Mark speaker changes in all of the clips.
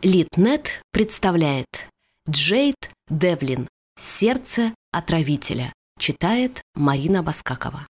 Speaker 1: Литнет представляет Джейд Девлин «Сердце отравителя» читает Марина Баскакова.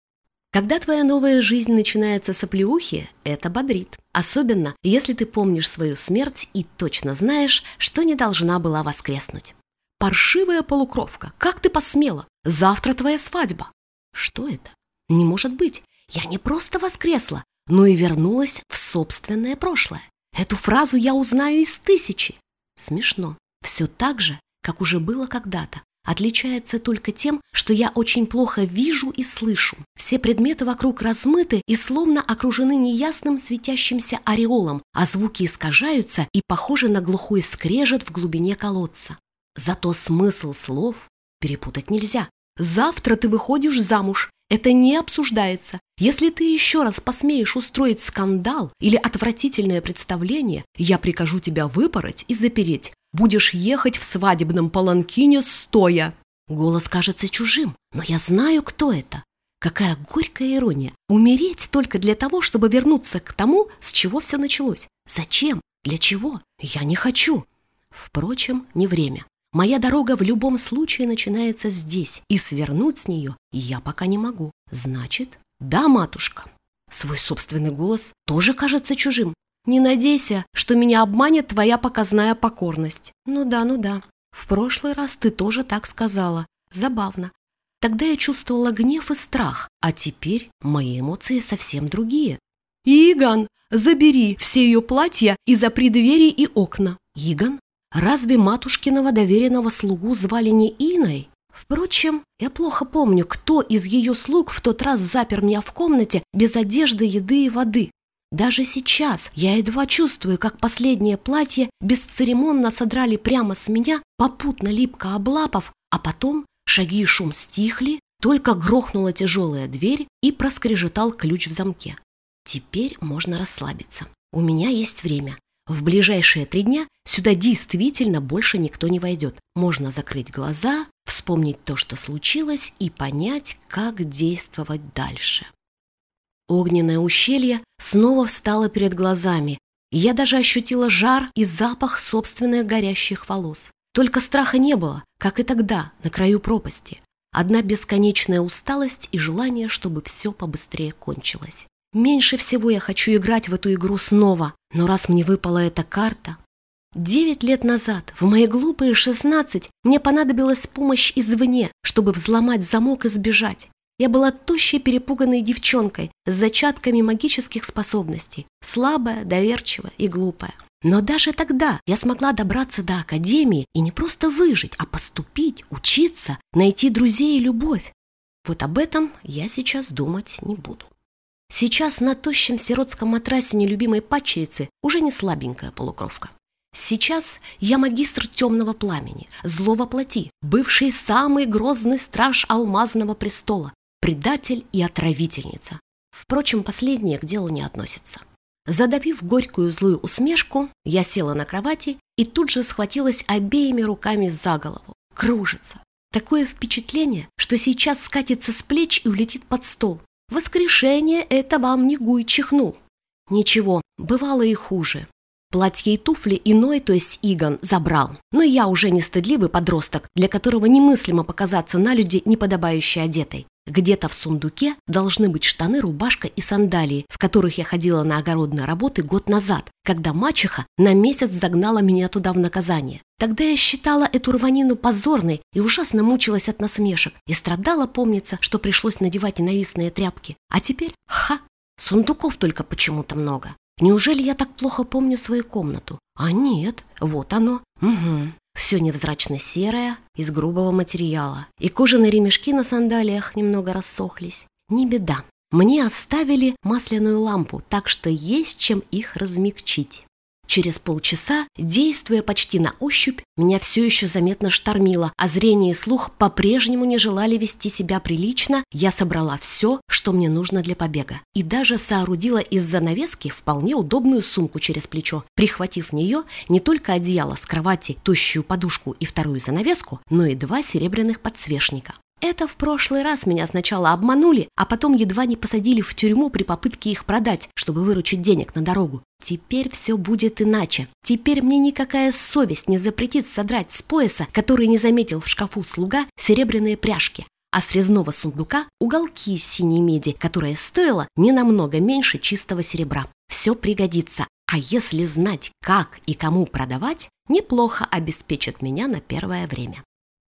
Speaker 1: Когда твоя новая жизнь начинается с оплеухи, это бодрит. Особенно, если ты помнишь свою смерть и точно знаешь, что не должна была воскреснуть. Паршивая полукровка, как ты посмела? Завтра твоя свадьба. Что это? Не может быть. Я не просто воскресла, но и вернулась в собственное прошлое. Эту фразу я узнаю из тысячи. Смешно. Все так же, как уже было когда-то. Отличается только тем, что я очень плохо вижу и слышу. Все предметы вокруг размыты и словно окружены неясным светящимся ореолом, а звуки искажаются и похожи на глухой скрежет в глубине колодца. Зато смысл слов перепутать нельзя. Завтра ты выходишь замуж. Это не обсуждается. Если ты еще раз посмеешь устроить скандал или отвратительное представление, я прикажу тебя выпороть и запереть. Будешь ехать в свадебном паланкине стоя. Голос кажется чужим, но я знаю, кто это. Какая горькая ирония. Умереть только для того, чтобы вернуться к тому, с чего все началось. Зачем? Для чего? Я не хочу. Впрочем, не время. Моя дорога в любом случае начинается здесь, и свернуть с нее я пока не могу. Значит, да, матушка. Свой собственный голос тоже кажется чужим. Не надейся, что меня обманет твоя показная покорность. Ну да, ну да. В прошлый раз ты тоже так сказала. Забавно. Тогда я чувствовала гнев и страх, а теперь мои эмоции совсем другие. Иган, забери все ее платья и запри двери и окна. Иган? Разве матушкиного доверенного слугу звали не Иной? Впрочем, я плохо помню, кто из ее слуг в тот раз запер меня в комнате без одежды, еды и воды. Даже сейчас я едва чувствую, как последнее платье бесцеремонно содрали прямо с меня, попутно липко облапав, а потом шаги и шум стихли, только грохнула тяжелая дверь и проскрежетал ключ в замке. Теперь можно расслабиться. У меня есть время. В ближайшие три дня сюда действительно больше никто не войдет. Можно закрыть глаза, вспомнить то, что случилось, и понять, как действовать дальше. Огненное ущелье снова встало перед глазами, и я даже ощутила жар и запах собственных горящих волос. Только страха не было, как и тогда, на краю пропасти. Одна бесконечная усталость и желание, чтобы все побыстрее кончилось. Меньше всего я хочу играть в эту игру снова, но раз мне выпала эта карта... Девять лет назад, в мои глупые шестнадцать, мне понадобилась помощь извне, чтобы взломать замок и сбежать. Я была тощей перепуганной девчонкой с зачатками магических способностей, слабая, доверчивая и глупая. Но даже тогда я смогла добраться до академии и не просто выжить, а поступить, учиться, найти друзей и любовь. Вот об этом я сейчас думать не буду. Сейчас на тощем сиротском матрасе нелюбимой падчерицы уже не слабенькая полукровка. Сейчас я магистр темного пламени, злого плоти, бывший самый грозный страж алмазного престола, предатель и отравительница. Впрочем, последнее к делу не относится. Задавив горькую злую усмешку, я села на кровати и тут же схватилась обеими руками за голову. Кружится. Такое впечатление, что сейчас скатится с плеч и улетит под стол. Воскрешение – это вам не гуй чихнул. Ничего, бывало и хуже. Платье и туфли иной, то есть Игон, забрал. Но я уже не стыдливый подросток, для которого немыслимо показаться на люди неподобающе одетой. Где-то в сундуке должны быть штаны, рубашка и сандалии, в которых я ходила на огородные работы год назад, когда мачеха на месяц загнала меня туда в наказание. Тогда я считала эту рванину позорной и ужасно мучилась от насмешек, и страдала, помнится, что пришлось надевать ненавистные тряпки. А теперь, ха, сундуков только почему-то много. Неужели я так плохо помню свою комнату? А нет, вот оно. Угу. Все невзрачно серое, из грубого материала. И кожаные ремешки на сандалиях немного рассохлись. Не беда. Мне оставили масляную лампу, так что есть чем их размягчить. Через полчаса, действуя почти на ощупь, меня все еще заметно штормило, а зрение и слух по-прежнему не желали вести себя прилично, я собрала все, что мне нужно для побега. И даже соорудила из занавески вполне удобную сумку через плечо, прихватив в нее не только одеяло с кровати, тощую подушку и вторую занавеску, но и два серебряных подсвечника. Это в прошлый раз меня сначала обманули, а потом едва не посадили в тюрьму при попытке их продать, чтобы выручить денег на дорогу. Теперь все будет иначе. Теперь мне никакая совесть не запретит содрать с пояса, который не заметил в шкафу слуга, серебряные пряжки, а с резного сундука уголки из синей меди, которая стоила не намного меньше чистого серебра. Все пригодится. А если знать, как и кому продавать, неплохо обеспечит меня на первое время.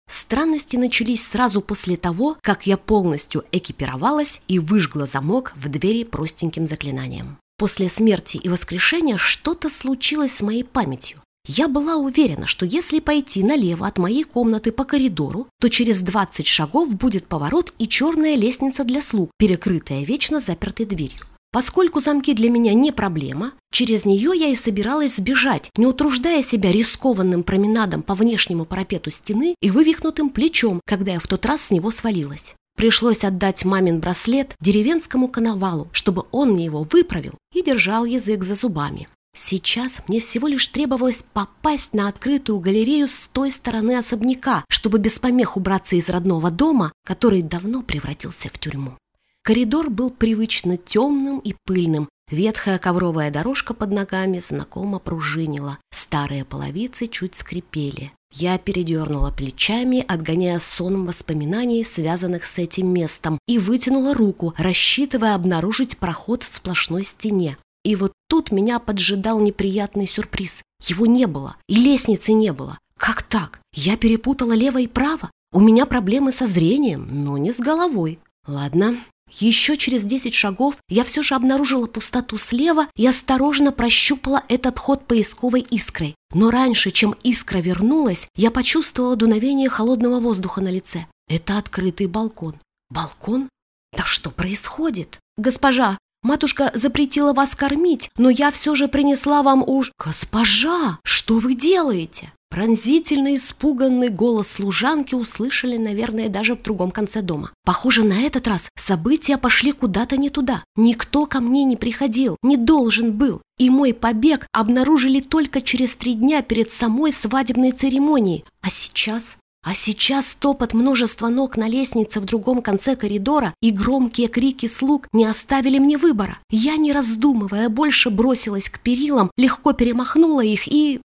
Speaker 1: Странности начались сразу после того, как я полностью экипировалась и выжгла замок в двери простеньким заклинанием. После смерти и воскрешения что-то случилось с моей памятью. Я была уверена, что если пойти налево от моей комнаты по коридору, то через 20 шагов будет поворот и черная лестница для слуг, перекрытая вечно запертой дверью. Поскольку замки для меня не проблема, через нее я и собиралась сбежать, не утруждая себя рискованным променадом по внешнему парапету стены и вывихнутым плечом, когда я в тот раз с него свалилась. Пришлось отдать мамин браслет деревенскому коновалу, чтобы он мне его выправил и держал язык за зубами. Сейчас мне всего лишь требовалось попасть на открытую галерею с той стороны особняка, чтобы без помех убраться из родного дома, который давно превратился в тюрьму. Коридор был привычно темным и пыльным. Ветхая ковровая дорожка под ногами знакомо пружинила. Старые половицы чуть скрипели. Я передернула плечами, отгоняя сон воспоминаний, связанных с этим местом, и вытянула руку, рассчитывая обнаружить проход в сплошной стене. И вот тут меня поджидал неприятный сюрприз. Его не было, и лестницы не было. Как так? Я перепутала лево и право? У меня проблемы со зрением, но не с головой. Ладно, еще через десять шагов я все же обнаружила пустоту слева и осторожно прощупала этот ход поисковой искрой. Но раньше, чем искра вернулась, я почувствовала дуновение холодного воздуха на лице. Это открытый балкон. Балкон? Да что происходит? Госпожа, матушка запретила вас кормить, но я все же принесла вам уж... Госпожа, что вы делаете? Пронзительный, испуганный голос служанки услышали, наверное, даже в другом конце дома. Похоже, на этот раз события пошли куда-то не туда. Никто ко мне не приходил, не должен был. И мой побег обнаружили только через три дня перед самой свадебной церемонией. А сейчас а сейчас топот множества ног на лестнице в другом конце коридора и громкие крики слуг не оставили мне выбора. Я, не раздумывая, больше бросилась к перилам, легко перемахнула их и